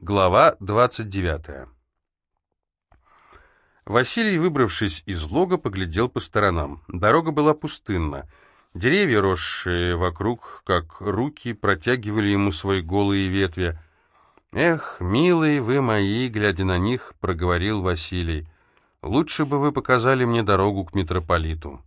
Глава 29. Василий, выбравшись из лога, поглядел по сторонам. Дорога была пустынна. Деревья, росшие вокруг, как руки, протягивали ему свои голые ветви. «Эх, милые вы мои!» — глядя на них, проговорил Василий. «Лучше бы вы показали мне дорогу к митрополиту».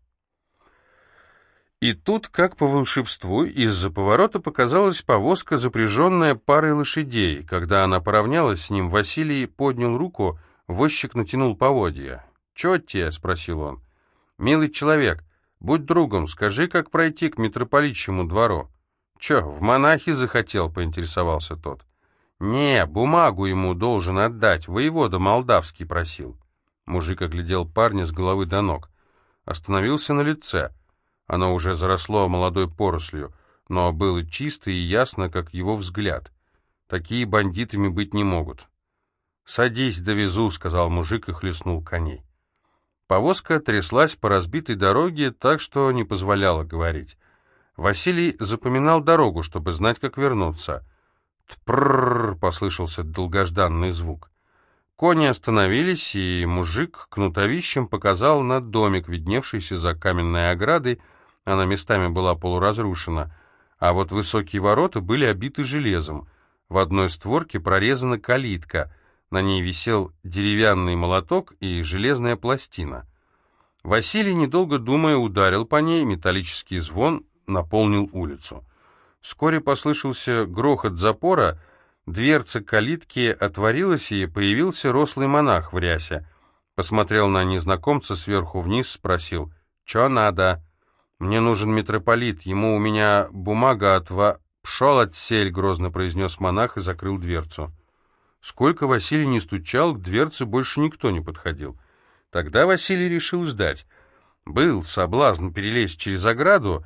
И тут, как по волшебству, из-за поворота показалась повозка, запряженная парой лошадей. Когда она поравнялась с ним, Василий поднял руку, возчик натянул поводья. «Чё тебе?» — спросил он. «Милый человек, будь другом, скажи, как пройти к митрополитчему двору». «Чё, в монахи захотел?» — поинтересовался тот. «Не, бумагу ему должен отдать, воевода молдавский просил». Мужик оглядел парня с головы до ног. Остановился на лице — оно уже заросло молодой порослью, но было чисто и ясно, как его взгляд. Такие бандитами быть не могут. «Садись, довезу», — сказал мужик и хлестнул коней. Повозка тряслась по разбитой дороге так, что не позволяла говорить. Василий запоминал дорогу, чтобы знать, как вернуться. «Тпрррр!» — послышался долгожданный звук. Кони остановились, и мужик кнутовищем показал на домик, видневшийся за каменной оградой, она местами была полуразрушена, а вот высокие ворота были обиты железом. В одной створке прорезана калитка, на ней висел деревянный молоток и железная пластина. Василий, недолго думая, ударил по ней, металлический звон наполнил улицу. Вскоре послышался грохот запора, дверца калитки отворилась, и появился рослый монах в рясе. Посмотрел на незнакомца сверху вниз, спросил «Чё надо?» «Мне нужен митрополит, ему у меня бумага от ва...» «Пшел отсель», — грозно произнес монах и закрыл дверцу. Сколько Василий не стучал, к дверце больше никто не подходил. Тогда Василий решил ждать. Был соблазн перелезть через ограду,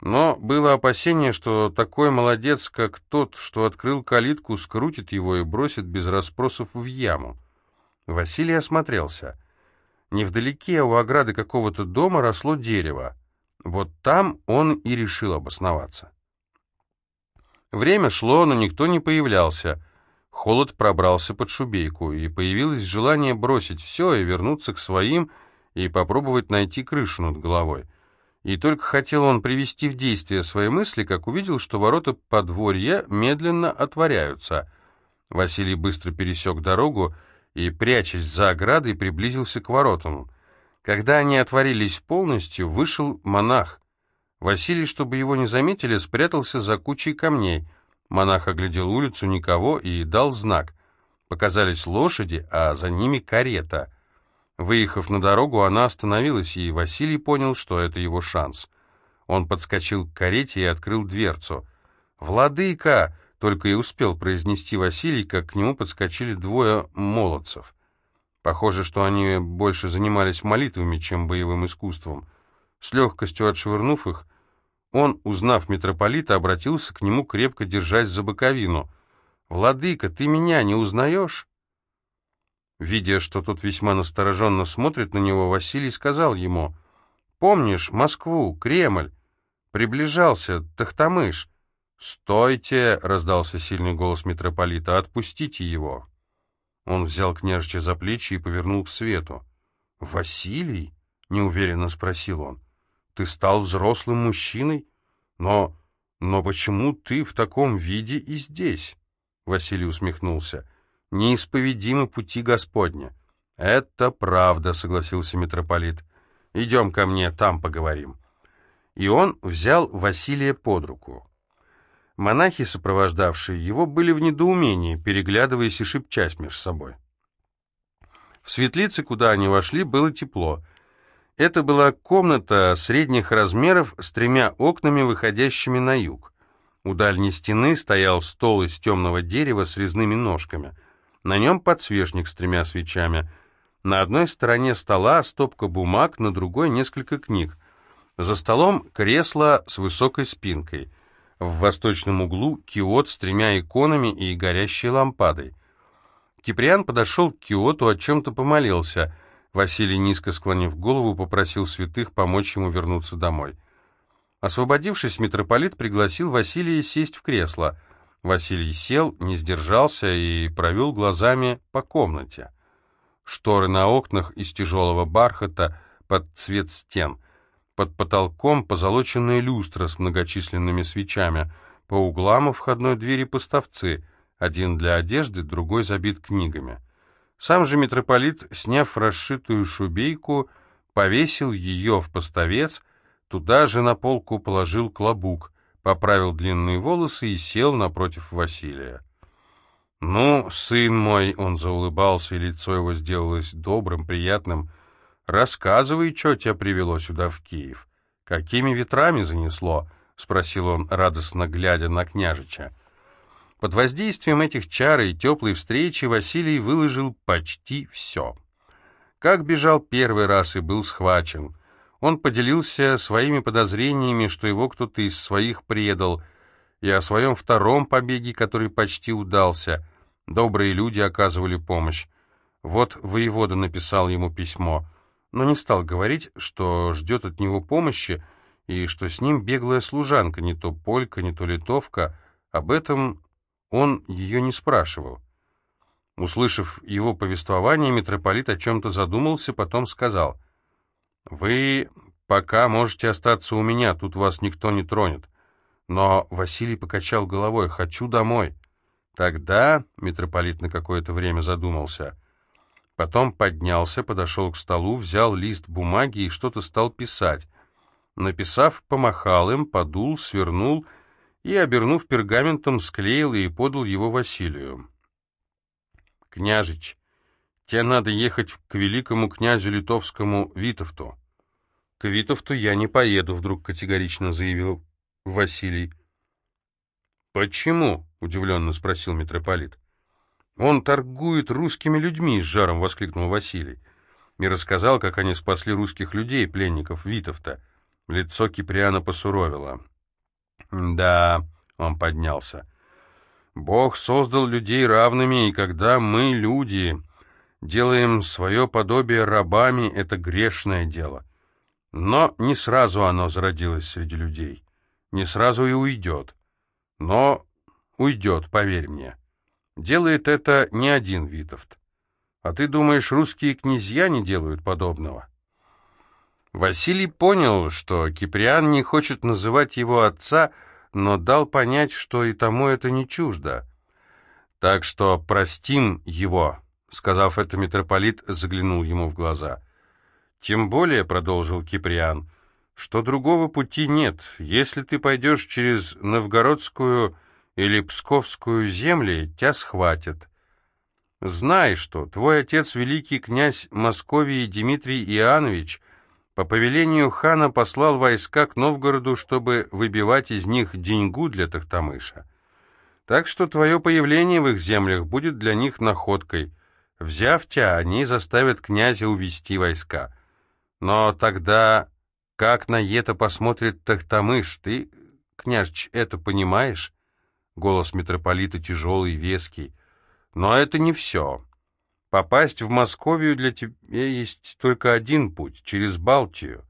но было опасение, что такой молодец, как тот, что открыл калитку, скрутит его и бросит без расспросов в яму. Василий осмотрелся. Невдалеке у ограды какого-то дома росло дерево. Вот там он и решил обосноваться. Время шло, но никто не появлялся. Холод пробрался под шубейку, и появилось желание бросить все и вернуться к своим и попробовать найти крышу над головой. И только хотел он привести в действие свои мысли, как увидел, что ворота подворья медленно отворяются. Василий быстро пересек дорогу и, прячась за оградой, приблизился к воротам. Когда они отворились полностью, вышел монах. Василий, чтобы его не заметили, спрятался за кучей камней. Монах оглядел улицу, никого, и дал знак. Показались лошади, а за ними карета. Выехав на дорогу, она остановилась, и Василий понял, что это его шанс. Он подскочил к карете и открыл дверцу. «Владыка!» — только и успел произнести Василий, как к нему подскочили двое молодцев. Похоже, что они больше занимались молитвами, чем боевым искусством. С легкостью отшвырнув их, он, узнав митрополита, обратился к нему, крепко держась за боковину. «Владыка, ты меня не узнаешь?» Видя, что тот весьма настороженно смотрит на него, Василий сказал ему, «Помнишь Москву, Кремль? Приближался Тахтамыш». «Стойте!» — раздался сильный голос митрополита. «Отпустите его!» Он взял княжича за плечи и повернул к свету. «Василий?» — неуверенно спросил он. «Ты стал взрослым мужчиной? Но... но почему ты в таком виде и здесь?» Василий усмехнулся. «Неисповедимы пути Господня». «Это правда», — согласился митрополит. «Идем ко мне, там поговорим». И он взял Василия под руку. Монахи, сопровождавшие его, были в недоумении, переглядываясь и шепчась между собой. В светлице, куда они вошли, было тепло. Это была комната средних размеров с тремя окнами, выходящими на юг. У дальней стены стоял стол из темного дерева с резными ножками. На нем подсвечник с тремя свечами. На одной стороне стола стопка бумаг, на другой несколько книг. За столом кресло с высокой спинкой. В восточном углу киот с тремя иконами и горящей лампадой. Киприан подошел к киоту, о чем-то помолился. Василий, низко склонив голову, попросил святых помочь ему вернуться домой. Освободившись, митрополит пригласил Василия сесть в кресло. Василий сел, не сдержался и провел глазами по комнате. Шторы на окнах из тяжелого бархата под цвет стен. Под потолком позолоченная люстра с многочисленными свечами. По углам у входной двери поставцы, один для одежды, другой забит книгами. Сам же митрополит, сняв расшитую шубейку, повесил ее в поставец, туда же на полку положил клобук, поправил длинные волосы и сел напротив Василия. «Ну, сын мой», — он заулыбался, и лицо его сделалось добрым, приятным, — «рассказывай, что тебя привело сюда, в Киев. Какими ветрами занесло?» — спросил он, радостно глядя на княжича. Под воздействием этих чар и теплой встречи Василий выложил почти все. Как бежал первый раз и был схвачен. Он поделился своими подозрениями, что его кто-то из своих предал, и о своем втором побеге, который почти удался. Добрые люди оказывали помощь. Вот воевода написал ему письмо, но не стал говорить, что ждет от него помощи, и что с ним беглая служанка, не то полька, не то литовка. Об этом он ее не спрашивал. Услышав его повествование, митрополит о чем-то задумался, потом сказал, «Вы пока можете остаться у меня, тут вас никто не тронет». Но Василий покачал головой, «Хочу домой». Тогда митрополит на какое-то время задумался. Потом поднялся, подошел к столу, взял лист бумаги и что-то стал писать. Написав, помахал им, подул, свернул и, обернув пергаментом, склеил и подал его Василию. «Княжич, тебе надо ехать к великому князю литовскому Витовту». «К Витовту я не поеду», — вдруг категорично заявил Василий. «Почему?» — удивленно спросил митрополит. «Он торгует русскими людьми», — с жаром воскликнул Василий. И рассказал, как они спасли русских людей, пленников Витовта. Лицо Киприана посуровило. «Да», — он поднялся, — «Бог создал людей равными, и когда мы, люди, делаем свое подобие рабами, это грешное дело. Но не сразу оно зародилось среди людей, не сразу и уйдет. Но уйдет, поверь мне. Делает это не один Витовт. А ты думаешь, русские князья не делают подобного?» Василий понял, что Киприан не хочет называть его отца, но дал понять, что и тому это не чуждо. «Так что простим его», — сказав это, митрополит заглянул ему в глаза. «Тем более», — продолжил Киприан, — «что другого пути нет. Если ты пойдешь через новгородскую или псковскую земли, тебя схватят. Знай, что твой отец, великий князь Московии Дмитрий Иоаннович, по повелению хана послал войска к Новгороду, чтобы выбивать из них деньгу для Тахтамыша. Так что твое появление в их землях будет для них находкой. Взяв тебя, они заставят князя увести войска. Но тогда как на это посмотрит Тахтамыш? Ты, княжич, это понимаешь?» Голос митрополита тяжелый, веский. «Но это не все. Попасть в Московию для тебя есть только один путь — через Балтию.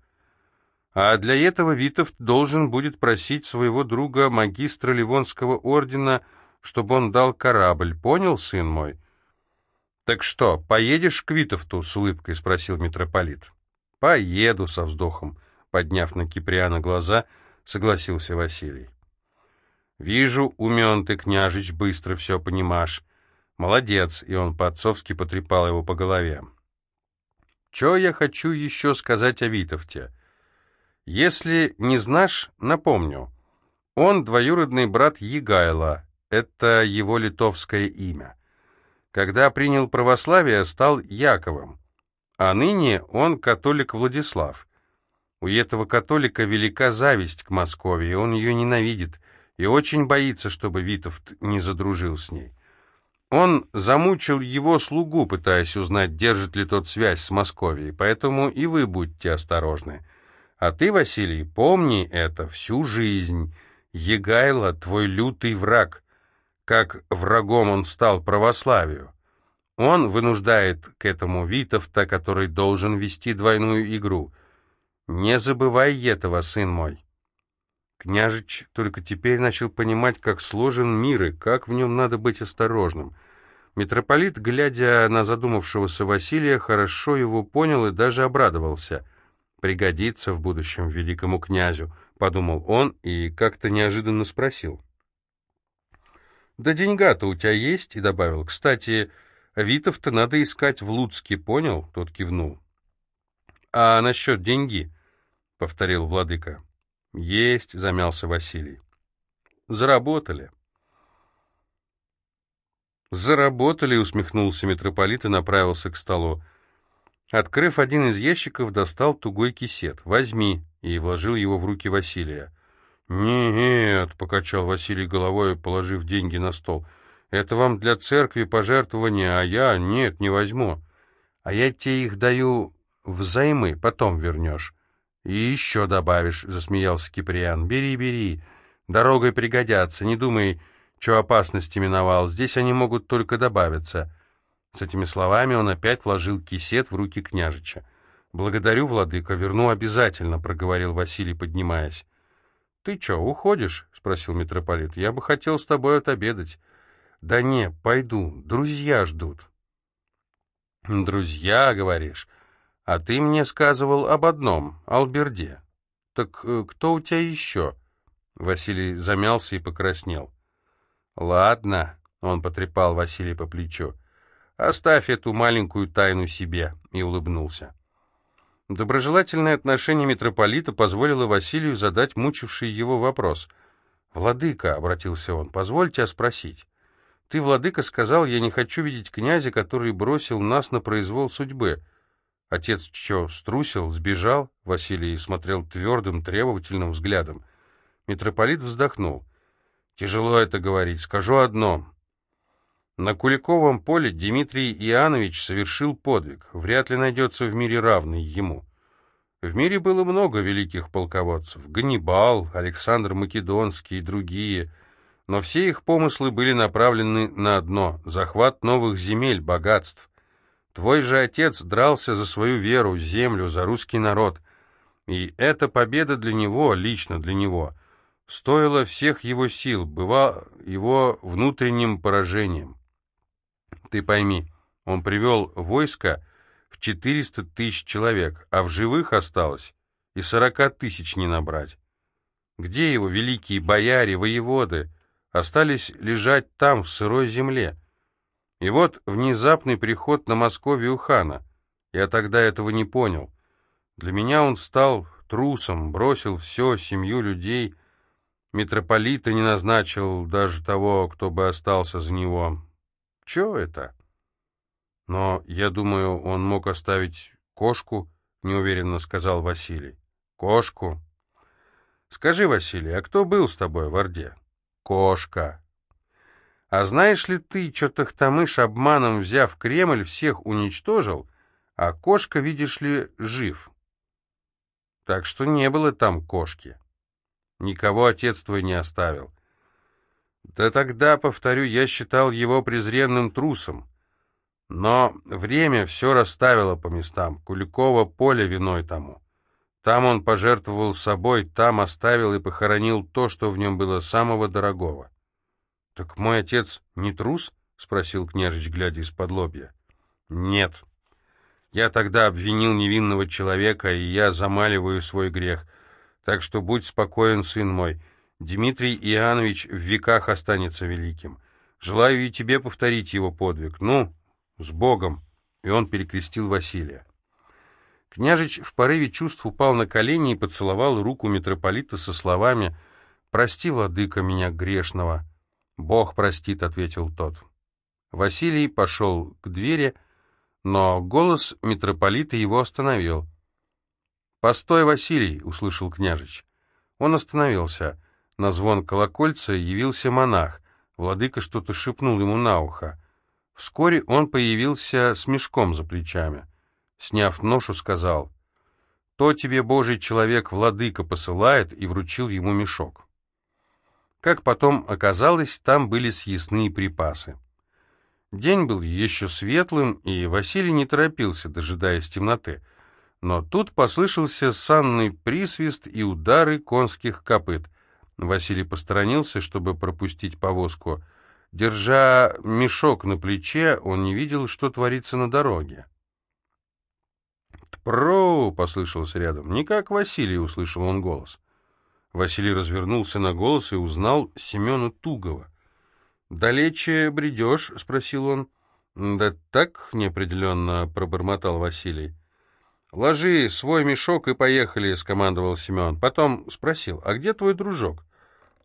А для этого Витовт должен будет просить своего друга, магистра Ливонского ордена, чтобы он дал корабль. Понял, сын мой?» «Так что, поедешь к Витовту?» — с улыбкой спросил митрополит. «Поеду», — со вздохом, подняв на Киприана глаза, согласился Василий. «Вижу, умен ты, княжич, быстро все понимаешь. «Молодец!» — и он по-отцовски потрепал его по голове. «Че я хочу еще сказать о Витовте? Если не знаешь, напомню. Он двоюродный брат Егайла, это его литовское имя. Когда принял православие, стал Яковом, а ныне он католик Владислав. У этого католика велика зависть к Москве, он ее ненавидит и очень боится, чтобы Витовт не задружил с ней. Он замучил его слугу, пытаясь узнать, держит ли тот связь с Московией, поэтому и вы будьте осторожны. А ты, Василий, помни это всю жизнь. Егайло — твой лютый враг. Как врагом он стал православию. Он вынуждает к этому Витовта, который должен вести двойную игру. Не забывай этого, сын мой. Княжич только теперь начал понимать, как сложен мир и как в нем надо быть осторожным. Митрополит, глядя на задумавшегося Василия, хорошо его понял и даже обрадовался. «Пригодится в будущем великому князю», — подумал он и как-то неожиданно спросил. «Да деньга-то у тебя есть?» — и добавил. «Кстати, Витов-то надо искать в Луцке, понял?» — тот кивнул. «А насчет деньги?» — повторил владыка. «Есть», — замялся Василий. «Заработали». «Заработали», — усмехнулся митрополит и направился к столу. Открыв один из ящиков, достал тугой кисет. «Возьми», — и вложил его в руки Василия. «Нет», — покачал Василий головой, положив деньги на стол. «Это вам для церкви пожертвования, а я... Нет, не возьму. А я тебе их даю взаймы, потом вернешь». «И еще добавишь», — засмеялся Киприан. «Бери, бери. Дорогой пригодятся. Не думай, что опасности миновал. Здесь они могут только добавиться». С этими словами он опять вложил кисет в руки княжича. «Благодарю, владыка, верну обязательно», — проговорил Василий, поднимаясь. «Ты что, уходишь?» — спросил митрополит. «Я бы хотел с тобой отобедать». «Да не, пойду. Друзья ждут». «Друзья, говоришь?» А ты мне сказывал об одном, Алберде. Так э, кто у тебя еще?» Василий замялся и покраснел. «Ладно», — он потрепал Василия по плечу, — «оставь эту маленькую тайну себе», — и улыбнулся. Доброжелательное отношение митрополита позволило Василию задать мучивший его вопрос. «Владыка», — обратился он, — «позволь тебя спросить. Ты, владыка, сказал, я не хочу видеть князя, который бросил нас на произвол судьбы». Отец что, струсил, сбежал? Василий смотрел твердым, требовательным взглядом. Митрополит вздохнул. Тяжело это говорить. Скажу одно. На Куликовом поле Дмитрий Иоаннович совершил подвиг. Вряд ли найдется в мире равный ему. В мире было много великих полководцев. Ганнибал, Александр Македонский и другие. Но все их помыслы были направлены на одно — захват новых земель, богатств. Твой же отец дрался за свою веру, землю, за русский народ. И эта победа для него, лично для него, стоила всех его сил, была его внутренним поражением. Ты пойми, он привел войско в 400 тысяч человек, а в живых осталось и 40 тысяч не набрать. Где его великие бояре, воеводы? Остались лежать там, в сырой земле. И вот внезапный приход на Московию хана. Я тогда этого не понял. Для меня он стал трусом, бросил все, семью людей. Митрополита не назначил даже того, кто бы остался за него. Че это? Но, я думаю, он мог оставить кошку, неуверенно сказал Василий. Кошку? Скажи, Василий, а кто был с тобой в Орде? Кошка. А знаешь ли ты, что Тахтамыш, обманом взяв Кремль, всех уничтожил, а кошка, видишь ли, жив? Так что не было там кошки. Никого отец твой не оставил. Да тогда, повторю, я считал его презренным трусом. Но время все расставило по местам. Куликово поле виной тому. Там он пожертвовал собой, там оставил и похоронил то, что в нем было самого дорогого. «Так мой отец не трус?» — спросил княжич, глядя из-под лобья. «Нет. Я тогда обвинил невинного человека, и я замаливаю свой грех. Так что будь спокоен, сын мой. Дмитрий Иоаннович в веках останется великим. Желаю и тебе повторить его подвиг. Ну, с Богом!» И он перекрестил Василия. Княжич в порыве чувств упал на колени и поцеловал руку митрополита со словами «Прости, владыка, меня грешного». «Бог простит», — ответил тот. Василий пошел к двери, но голос митрополита его остановил. «Постой, Василий!» — услышал княжич. Он остановился. На звон колокольца явился монах. Владыка что-то шепнул ему на ухо. Вскоре он появился с мешком за плечами. Сняв ношу, сказал, «То тебе Божий человек владыка посылает» и вручил ему мешок. Как потом оказалось, там были съестные припасы. День был еще светлым, и Василий не торопился, дожидаясь темноты. Но тут послышался санный присвист и удары конских копыт. Василий посторонился, чтобы пропустить повозку. Держа мешок на плече, он не видел, что творится на дороге. «Тпро!» — послышался рядом. «Не как Василий!» — услышал он голос. Василий развернулся на голос и узнал Семена Тугова. «Далече бредешь?» — спросил он. «Да так неопределенно», — пробормотал Василий. «Ложи свой мешок и поехали», — скомандовал Семен. Потом спросил, «А где твой дружок?»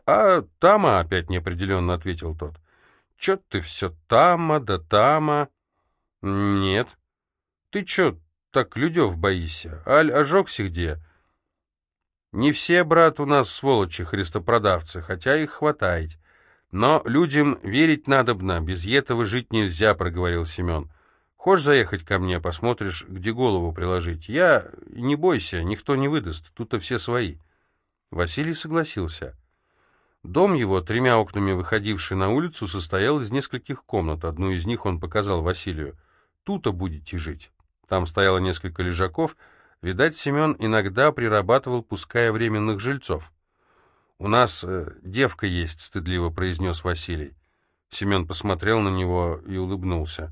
«А Тама», — опять неопределенно ответил тот. «Чё ты все Тама да Тама?» «Нет». «Ты чё так Людев боишься? Аль ожогся где?» «Не все, брат, у нас сволочи христопродавцы, хотя их хватает. Но людям верить надобно, без этого жить нельзя», — проговорил Семен. «Хочешь заехать ко мне, посмотришь, где голову приложить? Я... Не бойся, никто не выдаст, тут-то все свои». Василий согласился. Дом его, тремя окнами выходивший на улицу, состоял из нескольких комнат. Одну из них он показал Василию. «Тут-то будете жить». Там стояло несколько лежаков. Видать, Семен иногда прирабатывал, пуская временных жильцов. «У нас э, девка есть», — стыдливо произнес Василий. Семен посмотрел на него и улыбнулся.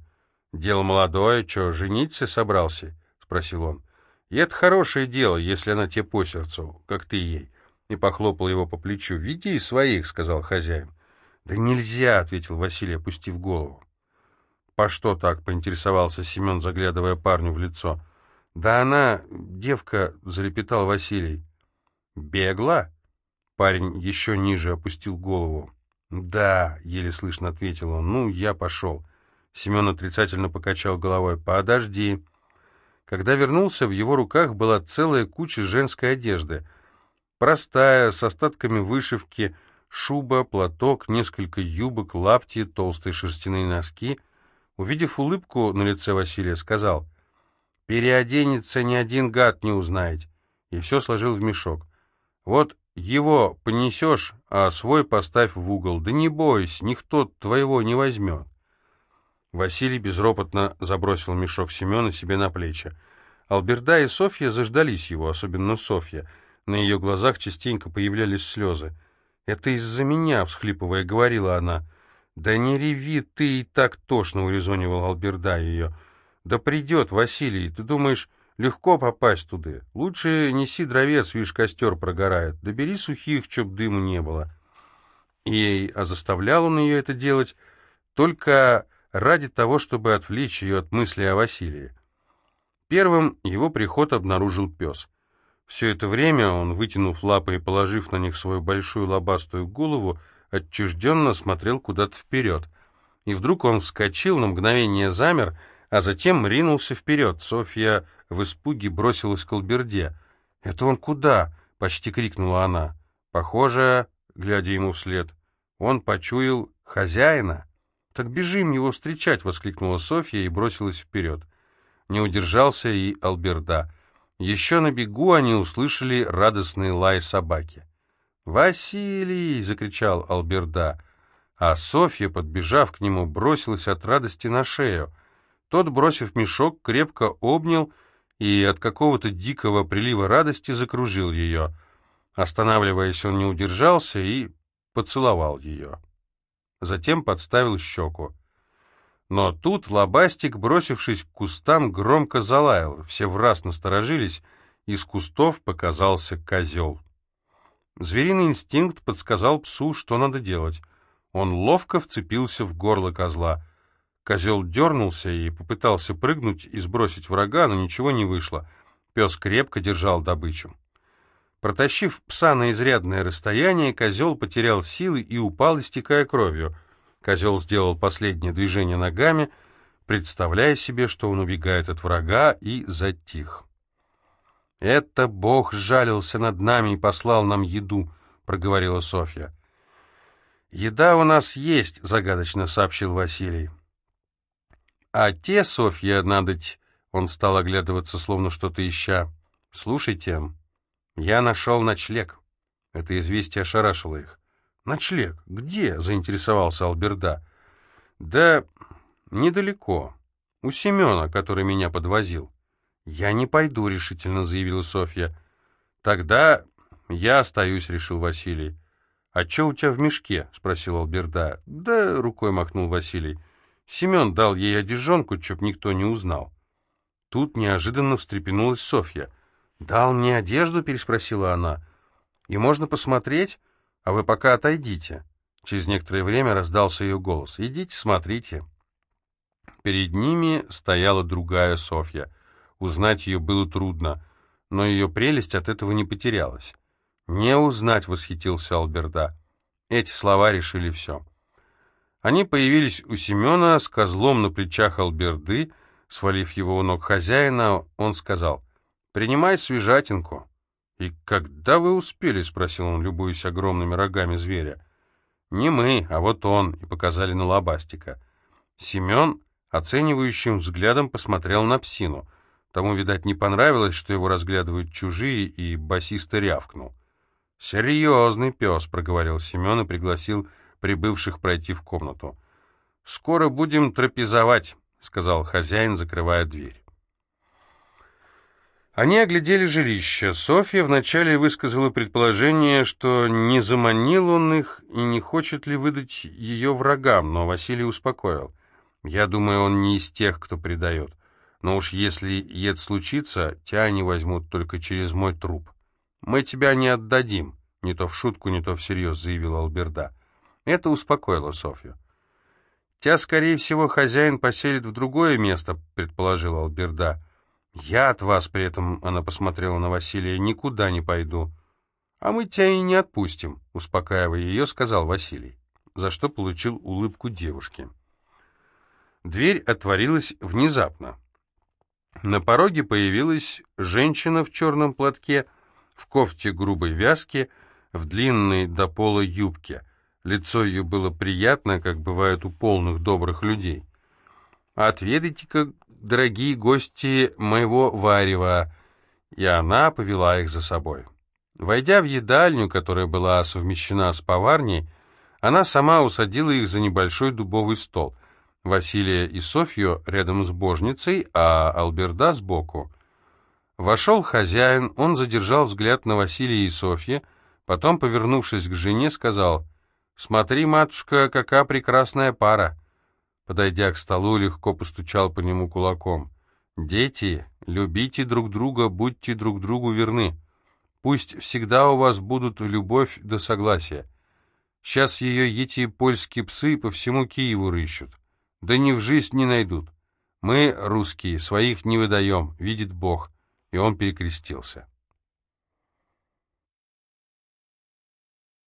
«Дело молодое, что, жениться собрался?» — спросил он. «И это хорошее дело, если она тебе по сердцу, как ты ей» и похлопал его по плечу. «Веди своих», — сказал хозяин. «Да нельзя», — ответил Василий, опустив голову. «По что так?» — поинтересовался Семен, заглядывая парню в лицо. «Да она, девка», — залепетал Василий. «Бегла?» Парень еще ниже опустил голову. «Да», — еле слышно ответил он. «Ну, я пошел». Семен отрицательно покачал головой. «Подожди». Когда вернулся, в его руках была целая куча женской одежды — Простая, с остатками вышивки, шуба, платок, несколько юбок, лапти, толстые шерстяные носки. Увидев улыбку на лице Василия, сказал, «Переоденется, ни один гад не узнает». И все сложил в мешок. «Вот его понесешь, а свой поставь в угол. Да не бойся, никто твоего не возьмет». Василий безропотно забросил мешок Семена себе на плечи. Алберда и Софья заждались его, особенно Софья — на ее глазах частенько появлялись слезы. «Это из-за меня», — всхлипывая, говорила она. «Да не реви ты, и так тошно», — урезонивал Алберда ее. «Да придет, Василий, ты думаешь, легко попасть туда? Лучше неси дровец, видишь, костер прогорает. Да бери сухих, чтоб дыму не было». И а заставлял он ее это делать только ради того, чтобы отвлечь ее от мысли о Василии. Первым его приход обнаружил пес — все это время он, вытянув лапы и положив на них свою большую лобастую голову, отчужденно смотрел куда-то вперед. И вдруг он вскочил, на мгновение замер, а затем ринулся вперед. Софья в испуге бросилась к Алберде. «Это он куда?» — почти крикнула она. Похоже, глядя ему вслед, он почуял хозяина. «Так бежим его встречать!» — воскликнула Софья и бросилась вперед. Не удержался и Алберда. Еще на бегу они услышали радостный лай собаки. «Василий!» — закричал Алберда, а Софья, подбежав к нему, бросилась от радости на шею. Тот, бросив мешок, крепко обнял и от какого-то дикого прилива радости закружил ее. Останавливаясь, он не удержался и поцеловал ее. Затем подставил щеку. Но тут лобастик, бросившись к кустам, громко залаял. Все в раз насторожились, из кустов показался козел. Звериный инстинкт подсказал псу, что надо делать. Он ловко вцепился в горло козла. Козел дернулся и попытался прыгнуть и сбросить врага, но ничего не вышло. Пес крепко держал добычу. Протащив пса на изрядное расстояние, козел потерял силы и упал, истекая кровью — Козел сделал последнее движение ногами, представляя себе, что он убегает от врага, и затих. «Это Бог жалился над нами и послал нам еду», — проговорила Софья. «Еда у нас есть», — загадочно сообщил Василий. «А те, Софья, надоть...» — он стал оглядываться, словно что-то ища. «Слушайте, я нашел ночлег». Это известие ошарашило их. «Ночлег? Где?» — заинтересовался Алберда. «Да недалеко. У Семена, который меня подвозил». «Я не пойду», — решительно заявила Софья. «Тогда я остаюсь», — решил Василий. «А что у тебя в мешке?» — спросил Алберда. «Да», — рукой махнул Василий. «Семен дал ей одежонку, чтоб никто не узнал». Тут неожиданно встрепенулась Софья. «Дал мне одежду?» — переспросила она. «И можно посмотреть? А вы пока отойдите». Через некоторое время раздался ее голос. «Идите, смотрите». Перед ними стояла другая Софья. Узнать ее было трудно, но ее прелесть от этого не потерялась. «Не узнать», — восхитился Алберда. Эти слова решили все. Они появились у Семена с козлом на плечах Алберды. Свалив его у ног хозяина, он сказал, «Принимай свежатинку». «И когда вы успели?» — спросил он, любуясь огромными рогами зверя. «Не мы, а вот он», — и показали на лобастика. Семен оценивающим взглядом посмотрел на псину. Тому, видать, не понравилось, что его разглядывают чужие, и басиста рявкнул. «Серьезный пес», — проговорил Семен и пригласил прибывших пройти в комнату. «Скоро будем трапезовать», — сказал хозяин, закрывая дверь. Они оглядели жилище. Софья вначале высказала предположение, что не заманил он их и не хочет ли выдать ее врагам, но Василий успокоил. «Я думаю, он не из тех, кто предает. Но уж если ед случится, тебя они возьмут только через мой труп». «Мы тебя не отдадим», — не то в шутку, не то всерьез заявил Алберда. Это успокоило Софью. «Тебя, скорее всего, хозяин поселит в другое место», — предположил Алберда. «Я от вас при этом», — она посмотрела на Василия, — «никуда не пойду». «А мы тебя и не отпустим», — успокаивая ее, сказал Василий, за что получил улыбку девушки. Дверь отворилась внезапно. На пороге появилась женщина в черном платке — в кофте грубой вязки, в длинной до пола юбке. Лицо ее было приятно, как бывает у полных добрых людей. «Отведайте-ка, дорогие гости, моего варева!» И она повела их за собой. Войдя в едальню, которая была совмещена с поварней, она сама усадила их за небольшой дубовый стол. Василия и Софью рядом с божницей, а Алберда сбоку. Вошел хозяин, он задержал взгляд на Василия и Софье, потом, повернувшись к жене, сказал, «Смотри, матушка, какая прекрасная пара!» Подойдя к столу, легко постучал по нему кулаком. «Дети, любите друг друга, будьте друг другу верны. Пусть всегда у вас будут любовь да согласие. Сейчас ее эти польские псы по всему Киеву рыщут. Да ни в жизнь не найдут. Мы, русские, своих не выдаем, видит Бог» и он перекрестился.